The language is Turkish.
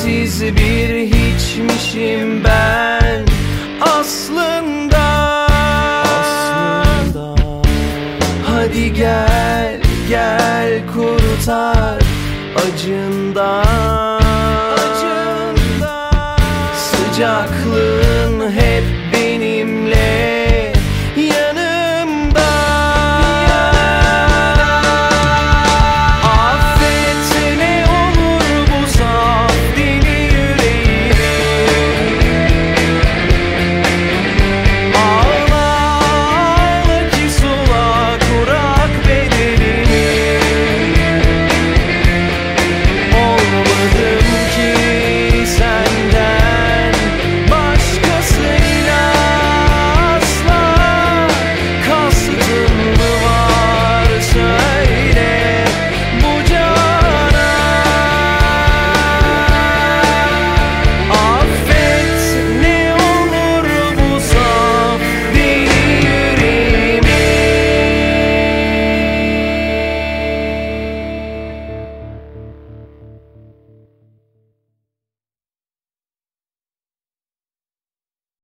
Sensiz bir hiçmişim ben aslında, aslında. Hadi gel gel kurtar acından, acından. Sıcaklık